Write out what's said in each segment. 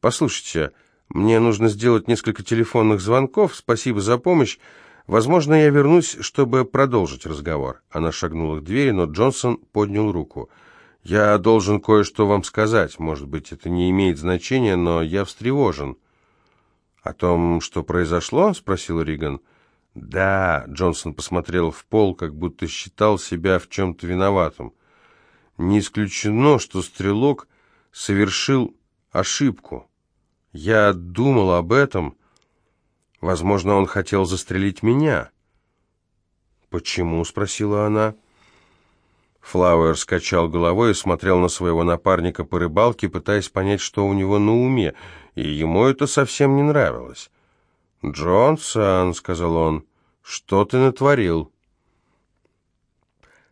«Послушайте, мне нужно сделать несколько телефонных звонков. Спасибо за помощь. Возможно, я вернусь, чтобы продолжить разговор». Она шагнула к двери, но Джонсон поднял руку. «Я должен кое-что вам сказать. Может быть, это не имеет значения, но я встревожен». «О том, что произошло?» — спросил Риган. «Да», — Джонсон посмотрел в пол, как будто считал себя в чем-то виноватым. «Не исключено, что стрелок совершил ошибку. Я думал об этом. Возможно, он хотел застрелить меня». «Почему?» — спросила она. Флауэр скачал головой и смотрел на своего напарника по рыбалке, пытаясь понять, что у него на уме, и ему это совсем не нравилось. «Джонсон», — сказал он, — «что ты натворил?»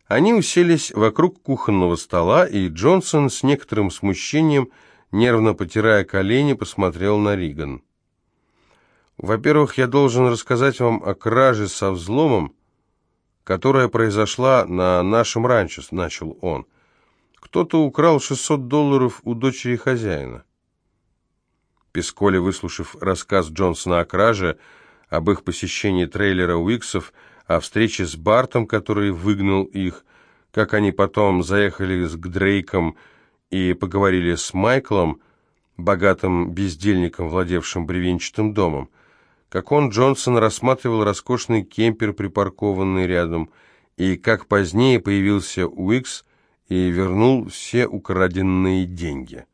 Они уселись вокруг кухонного стола, и Джонсон с некоторым смущением, нервно потирая колени, посмотрел на Риган. «Во-первых, я должен рассказать вам о краже со взломом, которая произошла на нашем ранчо», — начал он. «Кто-то украл 600 долларов у дочери хозяина». Песколи, выслушав рассказ Джонсона о краже, об их посещении трейлера Уиксов, о встрече с Бартом, который выгнал их, как они потом заехали к Дрейком и поговорили с Майклом, богатым бездельником, владевшим бревенчатым домом, как он, Джонсон, рассматривал роскошный кемпер, припаркованный рядом, и как позднее появился Уикс и вернул все украденные деньги.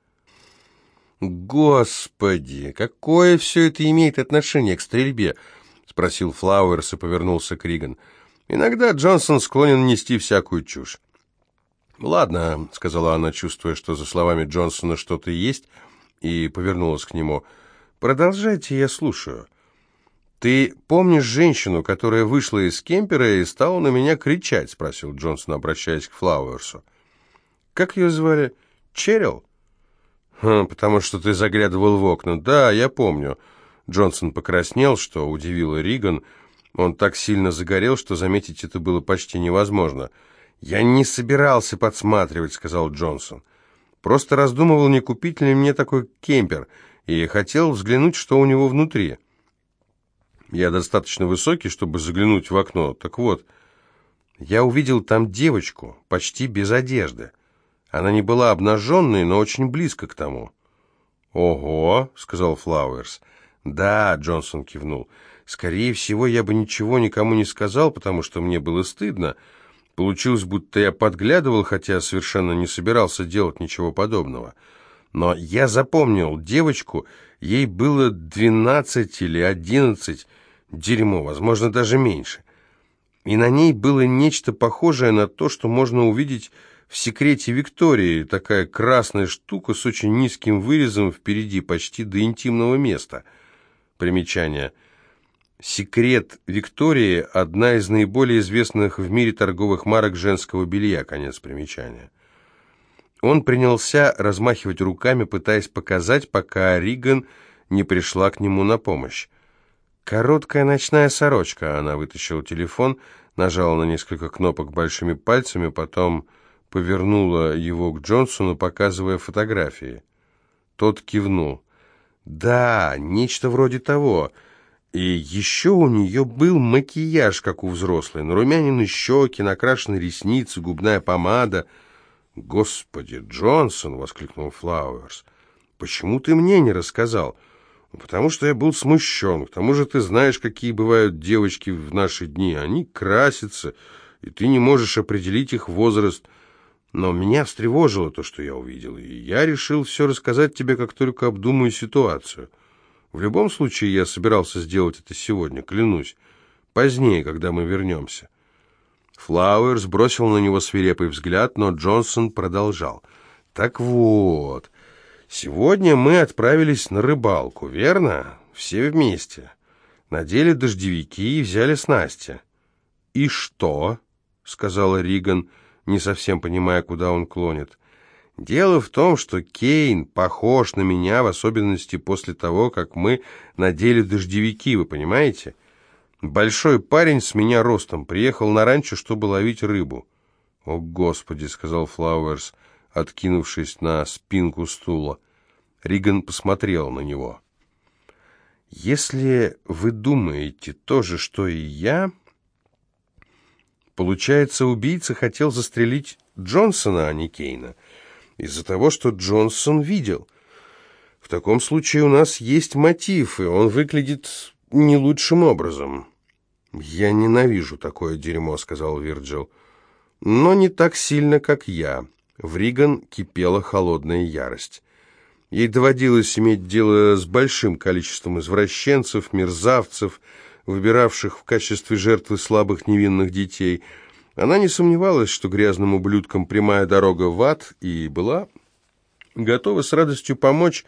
«Господи, какое все это имеет отношение к стрельбе?» — спросил Флауэрс и повернулся к Риган. «Иногда Джонсон склонен нести всякую чушь». «Ладно», — сказала она, чувствуя, что за словами Джонсона что-то есть, и повернулась к нему. «Продолжайте, я слушаю». «Ты помнишь женщину, которая вышла из кемпера и стала на меня кричать?» — спросил Джонсон, обращаясь к Флауэрсу. «Как ее звали? Черил?» Хм, «Потому что ты заглядывал в окна. Да, я помню». Джонсон покраснел, что удивило Риган. Он так сильно загорел, что заметить это было почти невозможно. «Я не собирался подсматривать», — сказал Джонсон. «Просто раздумывал, не купить ли мне такой кемпер, и хотел взглянуть, что у него внутри». Я достаточно высокий, чтобы заглянуть в окно. Так вот, я увидел там девочку, почти без одежды. Она не была обнаженной, но очень близко к тому. «Ого!» — сказал Флауэрс. «Да», — Джонсон кивнул. «Скорее всего, я бы ничего никому не сказал, потому что мне было стыдно. Получилось, будто я подглядывал, хотя совершенно не собирался делать ничего подобного. Но я запомнил девочку, ей было двенадцать или одиннадцать, дерьмо, возможно, даже меньше. И на ней было нечто похожее на то, что можно увидеть в секрете Виктории такая красная штука с очень низким вырезом впереди, почти до интимного места. Примечание. Секрет Виктории – одна из наиболее известных в мире торговых марок женского белья. Конец примечания. Он принялся размахивать руками, пытаясь показать, пока Риган не пришла к нему на помощь. «Короткая ночная сорочка». Она вытащила телефон, нажала на несколько кнопок большими пальцами, потом повернула его к Джонсону, показывая фотографии. Тот кивнул. «Да, нечто вроде того. И еще у нее был макияж, как у взрослой. Нарумянины щеки, накрашены ресницы, губная помада». «Господи, Джонсон!» — воскликнул Флауэрс. «Почему ты мне не рассказал?» «Потому что я был смущен. К тому же ты знаешь, какие бывают девочки в наши дни. Они красятся, и ты не можешь определить их возраст». Но меня встревожило то, что я увидел, и я решил все рассказать тебе, как только обдумаю ситуацию. В любом случае, я собирался сделать это сегодня, клянусь. Позднее, когда мы вернемся. Флауэрс бросил на него свирепый взгляд, но Джонсон продолжал. «Так вот, сегодня мы отправились на рыбалку, верно? Все вместе. Надели дождевики и взяли снасти». «И что?» — сказала Риган — не совсем понимая, куда он клонит. «Дело в том, что Кейн похож на меня, в особенности после того, как мы надели дождевики, вы понимаете? Большой парень с меня ростом приехал на ранчо, чтобы ловить рыбу». «О, Господи!» — сказал Флауэрс, откинувшись на спинку стула. Риган посмотрел на него. «Если вы думаете то же, что и я...» Получается, убийца хотел застрелить Джонсона, а не Кейна, из-за того, что Джонсон видел. В таком случае у нас есть мотив, и он выглядит не лучшим образом. «Я ненавижу такое дерьмо», — сказал Вирджил. «Но не так сильно, как я». В Риган кипела холодная ярость. Ей доводилось иметь дело с большим количеством извращенцев, мерзавцев, выбиравших в качестве жертвы слабых невинных детей. Она не сомневалась, что грязным ублюдкам прямая дорога в ад, и была готова с радостью помочь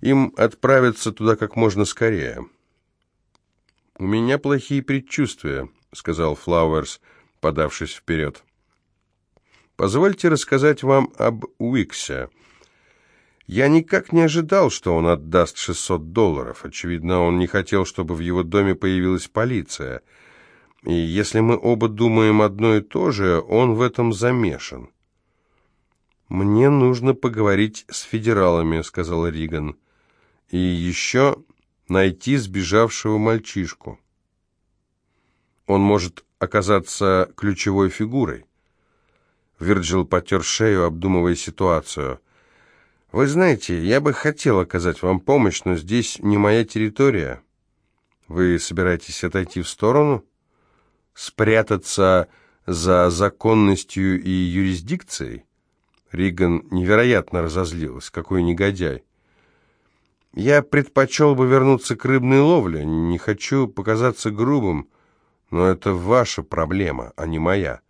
им отправиться туда как можно скорее. «У меня плохие предчувствия», — сказал Флауэрс, подавшись вперед. «Позвольте рассказать вам об Уиксе. Я никак не ожидал, что он отдаст 600 долларов. Очевидно, он не хотел, чтобы в его доме появилась полиция. И если мы оба думаем одно и то же, он в этом замешан». «Мне нужно поговорить с федералами», — сказал Риган. «И еще найти сбежавшего мальчишку. Он может оказаться ключевой фигурой. Вирджил потер шею, обдумывая ситуацию. «Вы знаете, я бы хотел оказать вам помощь, но здесь не моя территория. Вы собираетесь отойти в сторону? Спрятаться за законностью и юрисдикцией?» Риган невероятно разозлилась. Какой негодяй! Я предпочел бы вернуться к рыбной ловле, не хочу показаться грубым, но это ваша проблема, а не моя.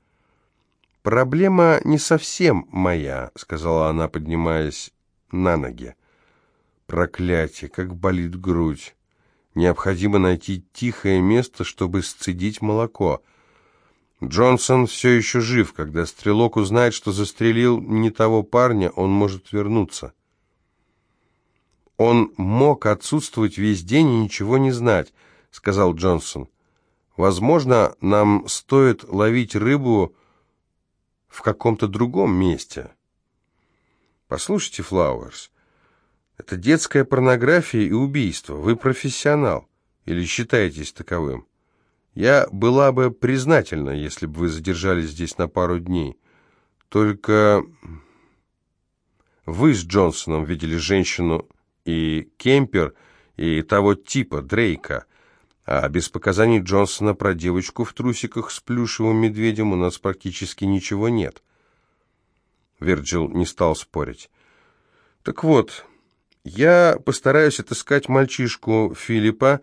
Проблема не совсем моя, сказала она, поднимаясь на ноги. Проклятие, как болит грудь. Необходимо найти тихое место, чтобы сцедить молоко. Джонсон все еще жив. Когда стрелок узнает, что застрелил не того парня, он может вернуться. «Он мог отсутствовать весь день и ничего не знать», — сказал Джонсон. «Возможно, нам стоит ловить рыбу в каком-то другом месте». «Послушайте, Флауэрс, это детская порнография и убийство. Вы профессионал или считаетесь таковым? Я была бы признательна, если бы вы задержались здесь на пару дней. Только вы с Джонсоном видели женщину и Кемпер, и того типа, Дрейка. А без показаний Джонсона про девочку в трусиках с плюшевым медведем у нас практически ничего нет. Вирджил не стал спорить. «Так вот, я постараюсь отыскать мальчишку Филиппа,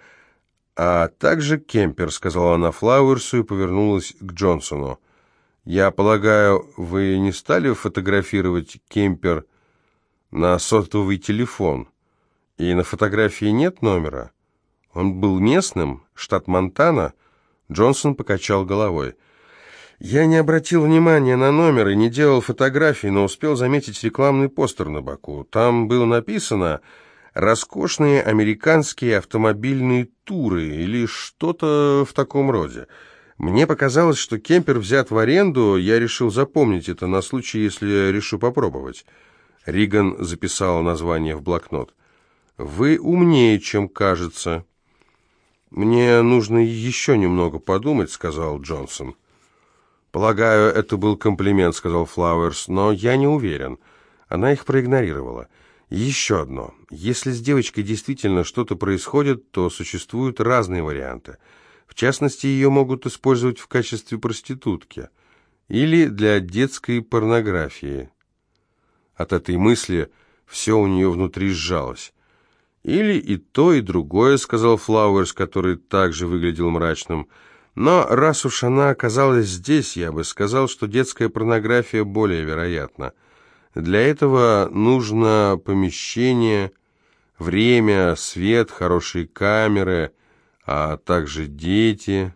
а также Кемпер», — сказала она Флауэрсу и повернулась к Джонсону. «Я полагаю, вы не стали фотографировать Кемпер на сотовый телефон?» И на фотографии нет номера. Он был местным, штат Монтана. Джонсон покачал головой. Я не обратил внимания на номер и не делал фотографий, но успел заметить рекламный постер на боку. Там было написано «Роскошные американские автомобильные туры» или что-то в таком роде. Мне показалось, что кемпер взят в аренду, я решил запомнить это на случай, если решу попробовать. Риган записал название в блокнот. «Вы умнее, чем кажется». «Мне нужно еще немного подумать», — сказал Джонсон. «Полагаю, это был комплимент», — сказал Флауэрс, — «но я не уверен». Она их проигнорировала. «Еще одно. Если с девочкой действительно что-то происходит, то существуют разные варианты. В частности, ее могут использовать в качестве проститутки или для детской порнографии». От этой мысли все у нее внутри сжалось. «Или и то, и другое», — сказал Флауэрс, который также выглядел мрачным. «Но раз уж она оказалась здесь, я бы сказал, что детская порнография более вероятна. Для этого нужно помещение, время, свет, хорошие камеры, а также дети.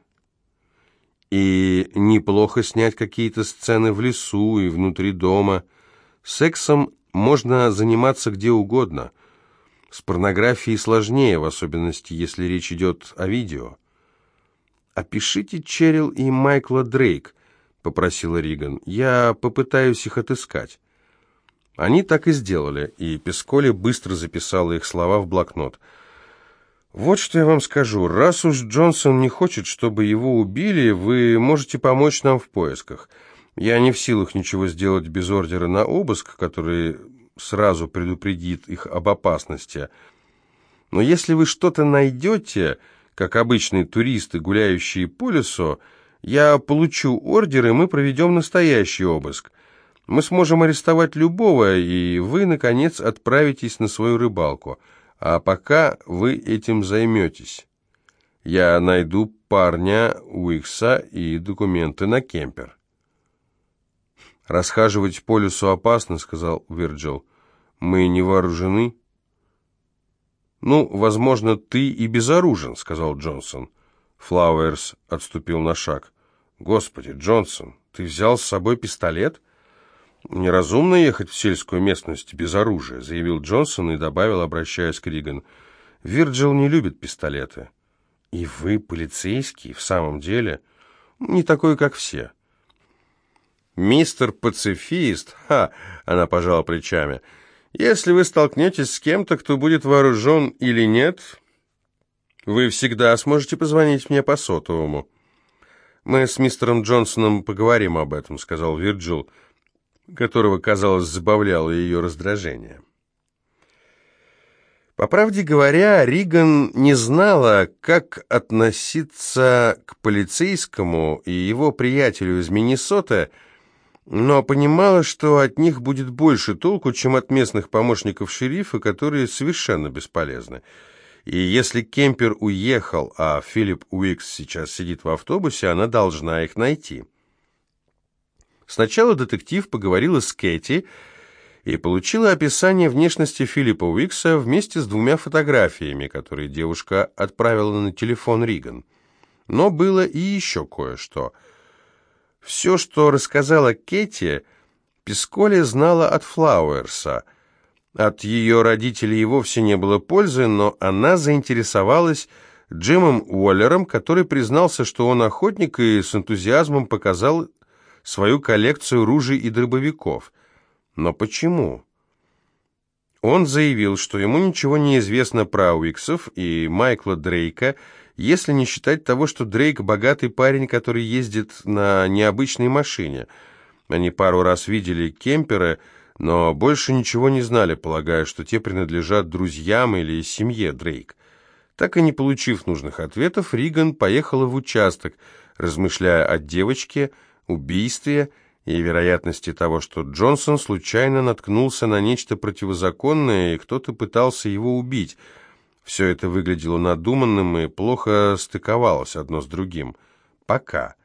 И неплохо снять какие-то сцены в лесу и внутри дома. Сексом можно заниматься где угодно». С порнографией сложнее, в особенности, если речь идет о видео. «Опишите Черил и Майкла Дрейк», — попросила Риган. «Я попытаюсь их отыскать». Они так и сделали, и Песколи быстро записала их слова в блокнот. «Вот что я вам скажу. Раз уж Джонсон не хочет, чтобы его убили, вы можете помочь нам в поисках. Я не в силах ничего сделать без ордера на обыск, который сразу предупредит их об опасности. Но если вы что-то найдете, как обычные туристы, гуляющие по лесу, я получу ордер, и мы проведем настоящий обыск. Мы сможем арестовать любого, и вы, наконец, отправитесь на свою рыбалку. А пока вы этим займетесь. Я найду парня Уикса и документы на кемпер. «Расхаживать по лесу опасно», — сказал Вирджил. «Мы не вооружены». «Ну, возможно, ты и безоружен», — сказал Джонсон. Флауэрс отступил на шаг. «Господи, Джонсон, ты взял с собой пистолет?» «Неразумно ехать в сельскую местность без оружия», — заявил Джонсон и добавил, обращаясь к Риган. «Вирджил не любит пистолеты». «И вы, полицейский, в самом деле?» «Не такой, как все». «Мистер пацифист?» «Ха!» — она пожала плечами. «Если вы столкнетесь с кем-то, кто будет вооружен или нет, вы всегда сможете позвонить мне по сотовому». «Мы с мистером Джонсоном поговорим об этом», — сказал Вирджил. Которого, казалось, забавляло ее раздражение. По правде говоря, Риган не знала, как относиться к полицейскому и его приятелю из Миннесоты, но понимала, что от них будет больше толку, чем от местных помощников шерифа, которые совершенно бесполезны. И если Кемпер уехал, а Филипп Уикс сейчас сидит в автобусе, она должна их найти. Сначала детектив поговорила с Кэти и получила описание внешности Филиппа Уикса вместе с двумя фотографиями, которые девушка отправила на телефон Риган. Но было и еще кое-что. Все, что рассказала Кэти, Песколи знала от Флауэрса. От ее родителей и вовсе не было пользы, но она заинтересовалась Джимом Уоллером, который признался, что он охотник и с энтузиазмом показал свою коллекцию ружей и дробовиков. Но почему? Он заявил, что ему ничего не известно про Уиксов и Майкла Дрейка, если не считать того, что Дрейк богатый парень, который ездит на необычной машине. Они пару раз видели кемперы, но больше ничего не знали, полагая, что те принадлежат друзьям или семье Дрейк. Так и не получив нужных ответов, Риган поехала в участок, размышляя о девочке, убийстве и вероятности того, что Джонсон случайно наткнулся на нечто противозаконное, и кто-то пытался его убить. Все это выглядело надуманным и плохо стыковалось одно с другим. Пока.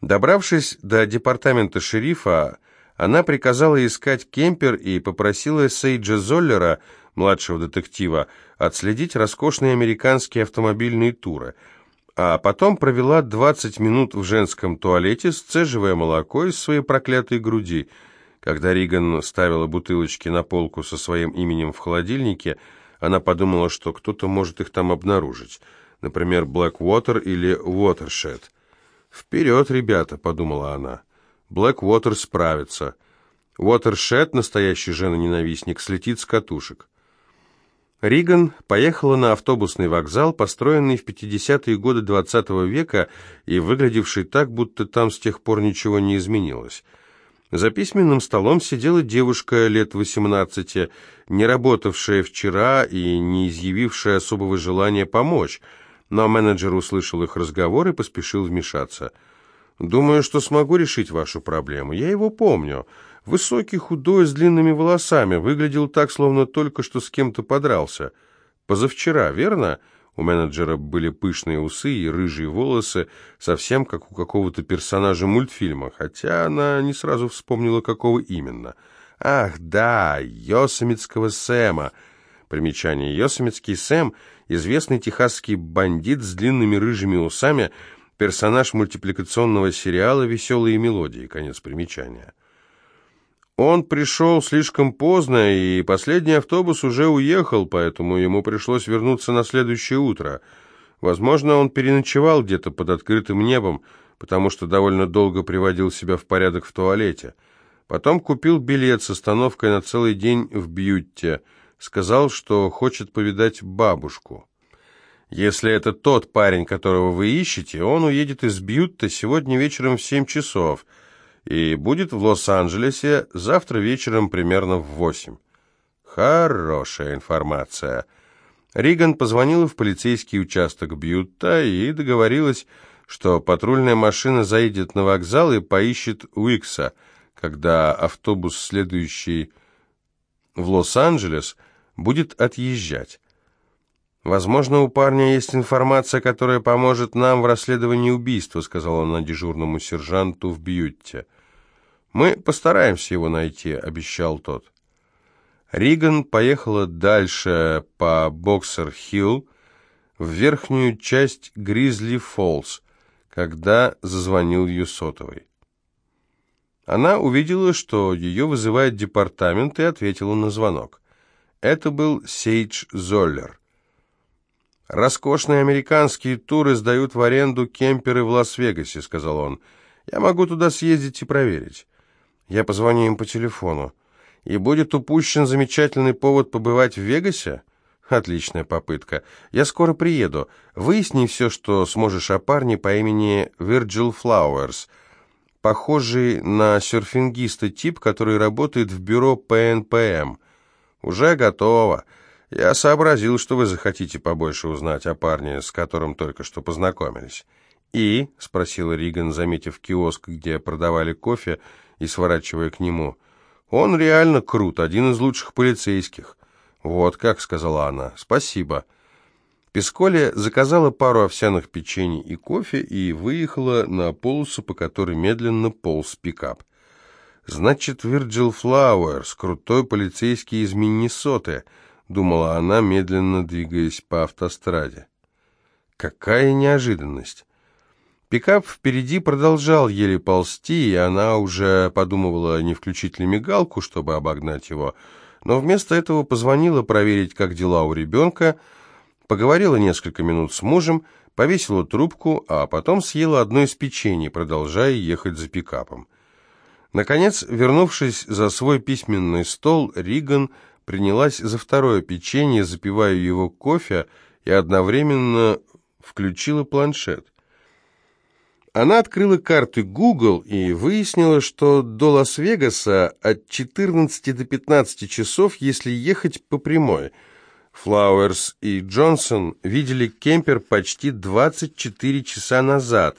Добравшись до департамента шерифа, она приказала искать кемпер и попросила Сейджа Золлера, младшего детектива, отследить роскошные американские автомобильные туры – а потом провела 20 минут в женском туалете, сцеживая молоко из своей проклятой груди. Когда Риган ставила бутылочки на полку со своим именем в холодильнике, она подумала, что кто-то может их там обнаружить. Например, Blackwater или Watershed. «Вперед, ребята!» — подумала она. «Blackwater справится. Watershed, настоящий женоненавистник, слетит с катушек». Риган поехала на автобусный вокзал, построенный в 50-е годы XX -го века и выглядевший так, будто там с тех пор ничего не изменилось. За письменным столом сидела девушка лет 18, не работавшая вчера и не изъявившая особого желания помочь, но менеджер услышал их разговор и поспешил вмешаться. «Думаю, что смогу решить вашу проблему. Я его помню». Высокий, худой, с длинными волосами, выглядел так, словно только что с кем-то подрался. Позавчера, верно? У менеджера были пышные усы и рыжие волосы, совсем как у какого-то персонажа мультфильма, хотя она не сразу вспомнила, какого именно. Ах, да, Йосемитского Сэма. Примечание. Йосемитский Сэм — известный техасский бандит с длинными рыжими усами, персонаж мультипликационного сериала «Веселые мелодии». Конец примечания. Он пришел слишком поздно, и последний автобус уже уехал, поэтому ему пришлось вернуться на следующее утро. Возможно, он переночевал где-то под открытым небом, потому что довольно долго приводил себя в порядок в туалете. Потом купил билет с остановкой на целый день в Бьютте. Сказал, что хочет повидать бабушку. Если это тот парень, которого вы ищете, он уедет из Бьютта сегодня вечером в семь часов и будет в Лос-Анджелесе завтра вечером примерно в восемь. Хорошая информация. Риган позвонила в полицейский участок Бьютта и договорилась, что патрульная машина заедет на вокзал и поищет Уикса – когда автобус, следующий в Лос-Анджелес, будет отъезжать. «Возможно, у парня есть информация, которая поможет нам в расследовании убийства», сказала она дежурному сержанту в Бьютте. «Мы постараемся его найти», — обещал тот. Риган поехала дальше по Боксер-Хилл в верхнюю часть Гризли-Фоллс, когда зазвонил ее сотовый. Она увидела, что ее вызывает департамент, и ответила на звонок. Это был Сейдж Золлер. «Роскошные американские туры сдают в аренду кемперы в Лас-Вегасе», — сказал он. «Я могу туда съездить и проверить. Я позвоню им по телефону. И будет упущен замечательный повод побывать в Вегасе?» «Отличная попытка. Я скоро приеду. Выясни все, что сможешь о парне по имени Вирджил Флауэрс» похожий на серфингиста тип, который работает в бюро ПНПМ. Уже готово. Я сообразил, что вы захотите побольше узнать о парне, с которым только что познакомились. «И?» — спросила Риган, заметив киоск, где продавали кофе, и сворачивая к нему. «Он реально крут, один из лучших полицейских». «Вот как», — сказала она. «Спасибо». Песколи заказала пару овсяных печений и кофе и выехала на полосу, по которой медленно полз пикап. «Значит, Вирджил Флауэрс, крутой полицейский из Миннесоты», — думала она, медленно двигаясь по автостраде. «Какая неожиданность!» Пикап впереди продолжал еле ползти, и она уже подумывала, не включить ли мигалку, чтобы обогнать его, но вместо этого позвонила проверить, как дела у ребенка, — Поговорила несколько минут с мужем, повесила трубку, а потом съела одно из печений, продолжая ехать за пикапом. Наконец, вернувшись за свой письменный стол, Риган принялась за второе печенье, запивая его кофе, и одновременно включила планшет. Она открыла карты Google и выяснила, что до Лас-Вегаса от 14 до 15 часов, если ехать по прямой – Флауэрс и Джонсон видели кемпер почти 24 часа назад.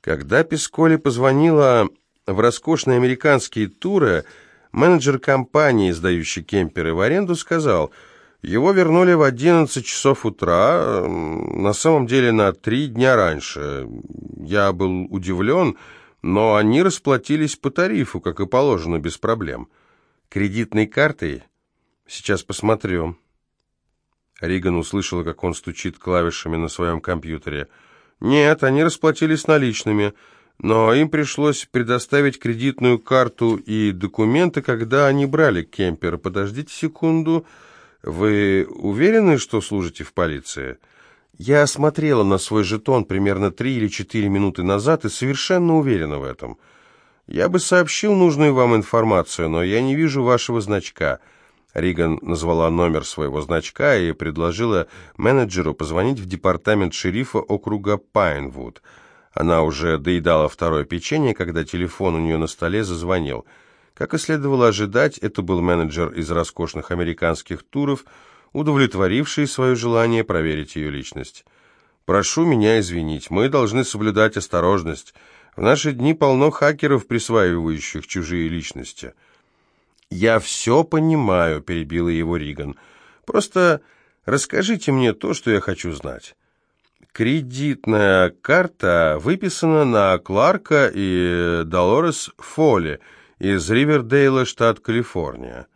Когда Песколи позвонила в роскошные американские туры, менеджер компании, сдающей кемперы в аренду, сказал, его вернули в 11 часов утра, на самом деле на три дня раньше. Я был удивлен, но они расплатились по тарифу, как и положено, без проблем. Кредитной картой? Сейчас посмотрю. Риган услышала, как он стучит клавишами на своем компьютере. «Нет, они расплатились наличными, но им пришлось предоставить кредитную карту и документы, когда они брали кемпер. Подождите секунду. Вы уверены, что служите в полиции?» «Я смотрела на свой жетон примерно три или четыре минуты назад и совершенно уверена в этом. Я бы сообщил нужную вам информацию, но я не вижу вашего значка». Риган назвала номер своего значка и предложила менеджеру позвонить в департамент шерифа округа Пайнвуд. Она уже доедала второе печенье, когда телефон у нее на столе зазвонил. Как и следовало ожидать, это был менеджер из роскошных американских туров, удовлетворивший свое желание проверить ее личность. «Прошу меня извинить, мы должны соблюдать осторожность. В наши дни полно хакеров, присваивающих чужие личности». «Я все понимаю», — перебила его Риган. «Просто расскажите мне то, что я хочу знать». Кредитная карта выписана на Кларка и Долорес Фолли из Ривердейла, штат Калифорния.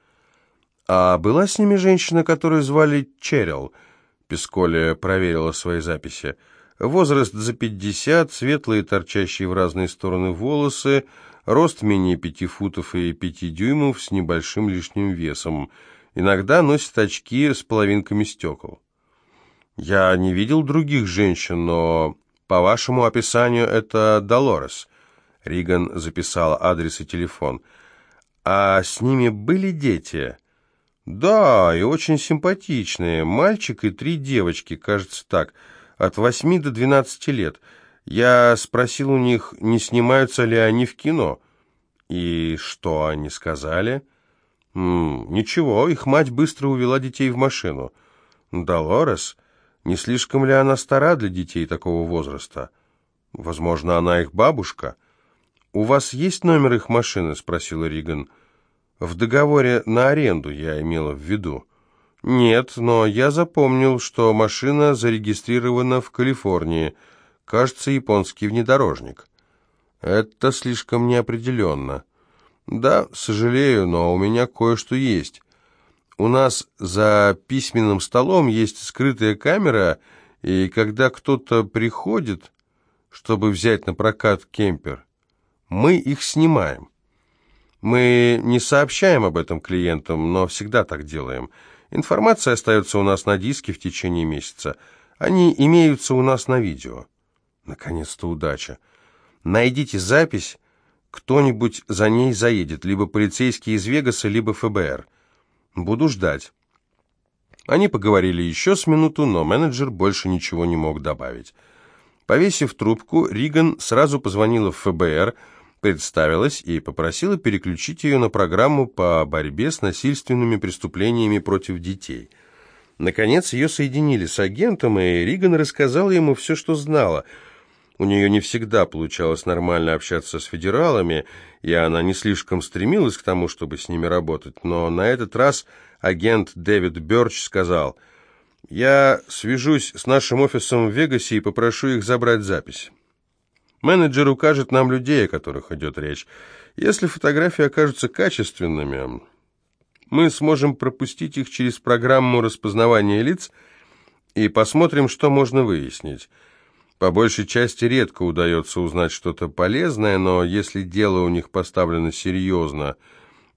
А была с ними женщина, которую звали Черил? Песколи проверила свои записи. Возраст за пятьдесят, светлые, торчащие в разные стороны волосы, рост менее пяти футов и пяти дюймов с небольшим лишним весом. Иногда носит очки с половинками стекол. Я не видел других женщин, но по вашему описанию это Долорес. Риган записала адрес и телефон. «А с ними были дети?» «Да, и очень симпатичные. Мальчик и три девочки, кажется так, от восьми до двенадцати лет. Я спросил у них, не снимаются ли они в кино. И что они сказали?» М -м, «Ничего, их мать быстро увела детей в машину». «Долорес? Не слишком ли она стара для детей такого возраста?» «Возможно, она их бабушка». «У вас есть номер их машины?» — спросила Риган. «В договоре на аренду я имела в виду». «Нет, но я запомнил, что машина зарегистрирована в Калифорнии. Кажется, японский внедорожник». «Это слишком неопределенно». «Да, сожалею, но у меня кое-что есть. У нас за письменным столом есть скрытая камера, и когда кто-то приходит, чтобы взять на прокат кемпер, мы их снимаем. Мы не сообщаем об этом клиентам, но всегда так делаем. Информация остается у нас на диске в течение месяца. Они имеются у нас на видео. Наконец-то удача. Найдите запись, кто-нибудь за ней заедет, либо полицейский из Вегаса, либо ФБР. Буду ждать. Они поговорили еще с минуту, но менеджер больше ничего не мог добавить. Повесив трубку, Риган сразу позвонила в ФБР, представилась и попросила переключить ее на программу по борьбе с насильственными преступлениями против детей. Наконец ее соединили с агентом, и Риган рассказала ему все, что знала. У нее не всегда получалось нормально общаться с федералами, и она не слишком стремилась к тому, чтобы с ними работать, но на этот раз агент Дэвид Бёрч сказал, «Я свяжусь с нашим офисом в Вегасе и попрошу их забрать запись». Менеджер укажет нам людей, о которых идет речь. Если фотографии окажутся качественными, мы сможем пропустить их через программу распознавания лиц и посмотрим, что можно выяснить. По большей части редко удается узнать что-то полезное, но если дело у них поставлено серьезно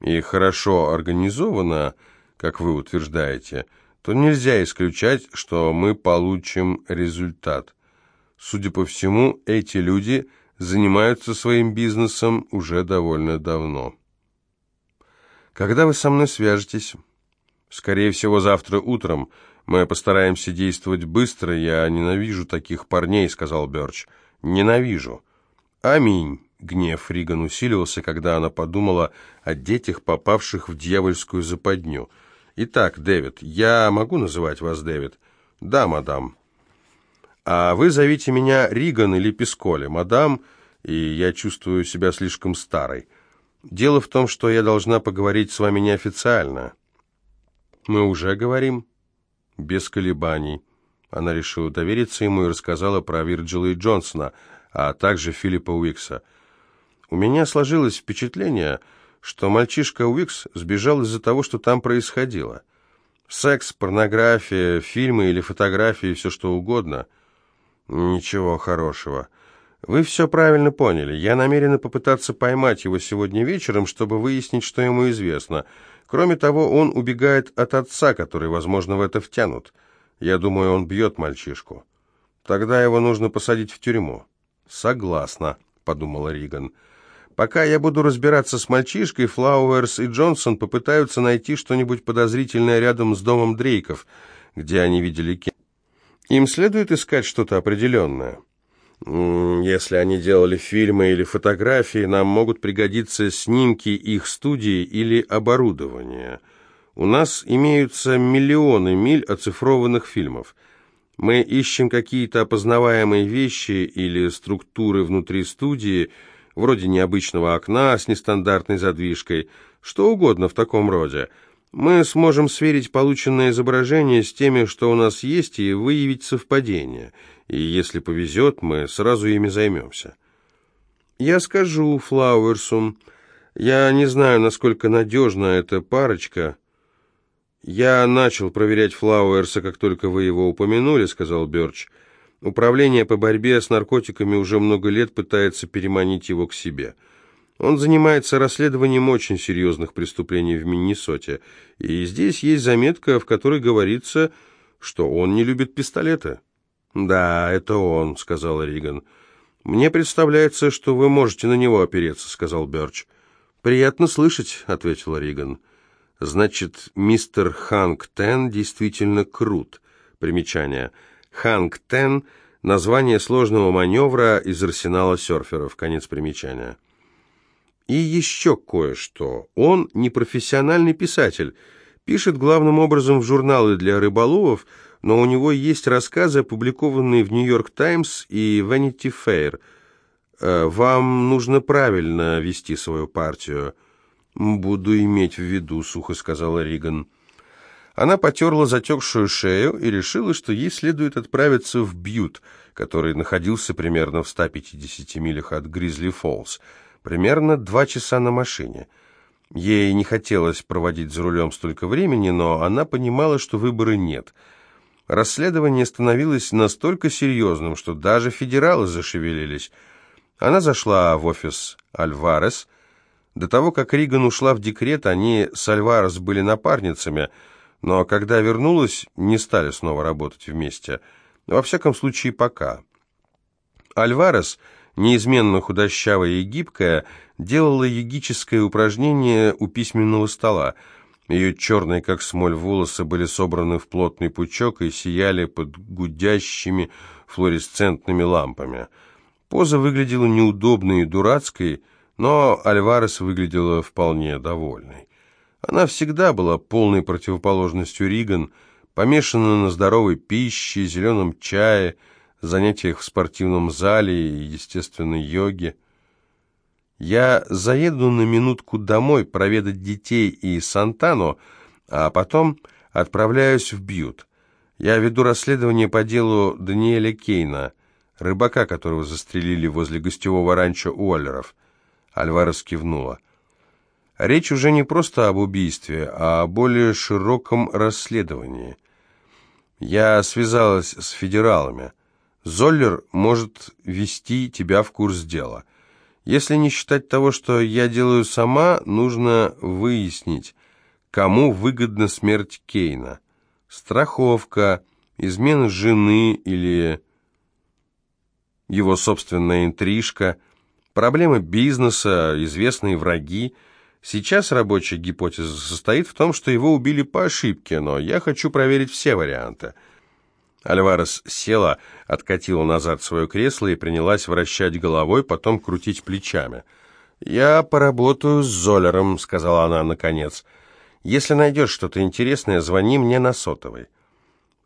и хорошо организовано, как вы утверждаете, то нельзя исключать, что мы получим результат. Судя по всему, эти люди занимаются своим бизнесом уже довольно давно. Когда вы со мной свяжетесь? Скорее всего, завтра утром. Мы постараемся действовать быстро. Я ненавижу таких парней, сказал Бёрч. Ненавижу. Аминь. Гнев Риган усилился, когда она подумала о детях, попавших в дьявольскую западню. «Итак, Дэвид, я могу называть вас Дэвид?» «Да, мадам». А вы зовите меня Риган или Писколи, мадам, и я чувствую себя слишком старой. Дело в том, что я должна поговорить с вами неофициально. Мы уже говорим. Без колебаний. Она решила довериться ему и рассказала про Вирджила и Джонсона, а также Филиппа Уикса. У меня сложилось впечатление, что мальчишка Уикс сбежал из-за того, что там происходило. Секс, порнография, фильмы или фотографии, все что угодно — «Ничего хорошего. Вы все правильно поняли. Я намерена попытаться поймать его сегодня вечером, чтобы выяснить, что ему известно. Кроме того, он убегает от отца, который, возможно, в это втянут. Я думаю, он бьет мальчишку. Тогда его нужно посадить в тюрьму». «Согласна», — подумала Риган. «Пока я буду разбираться с мальчишкой, Флауэрс и Джонсон попытаются найти что-нибудь подозрительное рядом с домом Дрейков, где они видели Кен. Им следует искать что-то определенное. Если они делали фильмы или фотографии, нам могут пригодиться снимки их студии или оборудования. У нас имеются миллионы миль оцифрованных фильмов. Мы ищем какие-то опознаваемые вещи или структуры внутри студии, вроде необычного окна с нестандартной задвижкой, что угодно в таком роде – мы сможем сверить полученное изображение с теми, что у нас есть, и выявить совпадения. И если повезет, мы сразу ими займемся. Я скажу Флауэрсу, я не знаю, насколько надежна эта парочка. Я начал проверять Флауэрса, как только вы его упомянули, сказал Бёрч. Управление по борьбе с наркотиками уже много лет пытается переманить его к себе. Он занимается расследованием очень серьезных преступлений в Миннесоте, и здесь есть заметка, в которой говорится, что он не любит пистолеты. «Да, это он», — сказал Риган. «Мне представляется, что вы можете на него опереться», — сказал Бёрч. «Приятно слышать», — ответил Риган. «Значит, мистер Ханк Тен действительно крут». Примечание. Ханк Тен — название сложного маневра из арсенала серферов. Конец примечания. И еще кое-что. Он не профессиональный писатель. Пишет главным образом в журналы для рыболовов, но у него есть рассказы, опубликованные в «Нью-Йорк Таймс» и «Ванити Фэйр». Э, «Вам нужно правильно вести свою партию». «Буду иметь в виду», — сухо сказала Риган. Она потерла затекшую шею и решила, что ей следует отправиться в Бьют, который находился примерно в 150 милях от Гризли Фоллс, примерно два часа на машине. Ей не хотелось проводить за рулем столько времени, но она понимала, что выбора нет — Расследование становилось настолько серьезным, что даже федералы зашевелились. Она зашла в офис Альварес. До того, как Риган ушла в декрет, они с Альварес были напарницами, но когда вернулась, не стали снова работать вместе. Во всяком случае, пока. Альварес, неизменно худощавая и гибкая, делала йогическое упражнение у письменного стола – ее черные, как смоль, волосы были собраны в плотный пучок и сияли под гудящими флуоресцентными лампами. Поза выглядела неудобной и дурацкой, но Альварес выглядела вполне довольной. Она всегда была полной противоположностью Риган, помешана на здоровой пище, зеленом чае, занятиях в спортивном зале и естественной йоге. Я заеду на минутку домой проведать детей и Сантану, а потом отправляюсь в Бьют. Я веду расследование по делу Даниэля Кейна, рыбака, которого застрелили возле гостевого ранчо Уоллеров. Альварес кивнула. Речь уже не просто об убийстве, а о более широком расследовании. Я связалась с федералами. Золлер может ввести тебя в курс дела. Если не считать того, что я делаю сама, нужно выяснить, кому выгодна смерть Кейна. Страховка, измена жены или его собственная интрижка, проблемы бизнеса, известные враги. Сейчас рабочая гипотеза состоит в том, что его убили по ошибке, но я хочу проверить все варианты – Альварес села, откатила назад свое кресло и принялась вращать головой, потом крутить плечами. «Я поработаю с Золером», — сказала она наконец. «Если найдешь что-то интересное, звони мне на сотовый».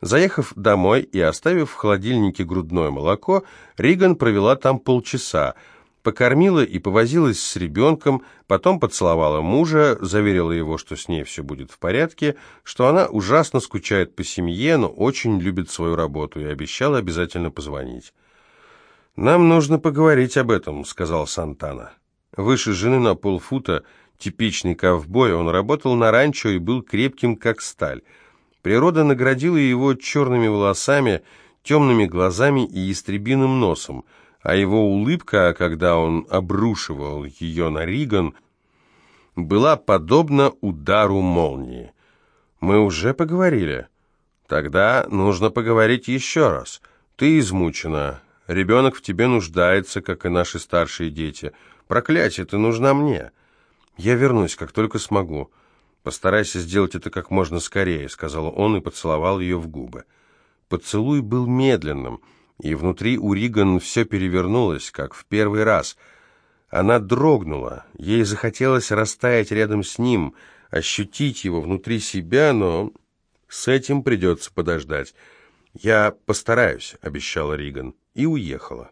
Заехав домой и оставив в холодильнике грудное молоко, Риган провела там полчаса — покормила и повозилась с ребенком, потом поцеловала мужа, заверила его, что с ней все будет в порядке, что она ужасно скучает по семье, но очень любит свою работу и обещала обязательно позвонить. «Нам нужно поговорить об этом», — сказал Сантана. Выше жены на полфута, типичный ковбой, он работал на ранчо и был крепким, как сталь. Природа наградила его черными волосами, темными глазами и истребиным носом — а его улыбка, когда он обрушивал ее на Риган, была подобна удару молнии. «Мы уже поговорили. Тогда нужно поговорить еще раз. Ты измучена. Ребенок в тебе нуждается, как и наши старшие дети. Проклятие, ты нужна мне. Я вернусь, как только смогу. Постарайся сделать это как можно скорее», — сказал он и поцеловал ее в губы. Поцелуй был медленным — и внутри у Риган все перевернулось, как в первый раз. Она дрогнула, ей захотелось растаять рядом с ним, ощутить его внутри себя, но с этим придется подождать. «Я постараюсь», — обещала Риган, и уехала.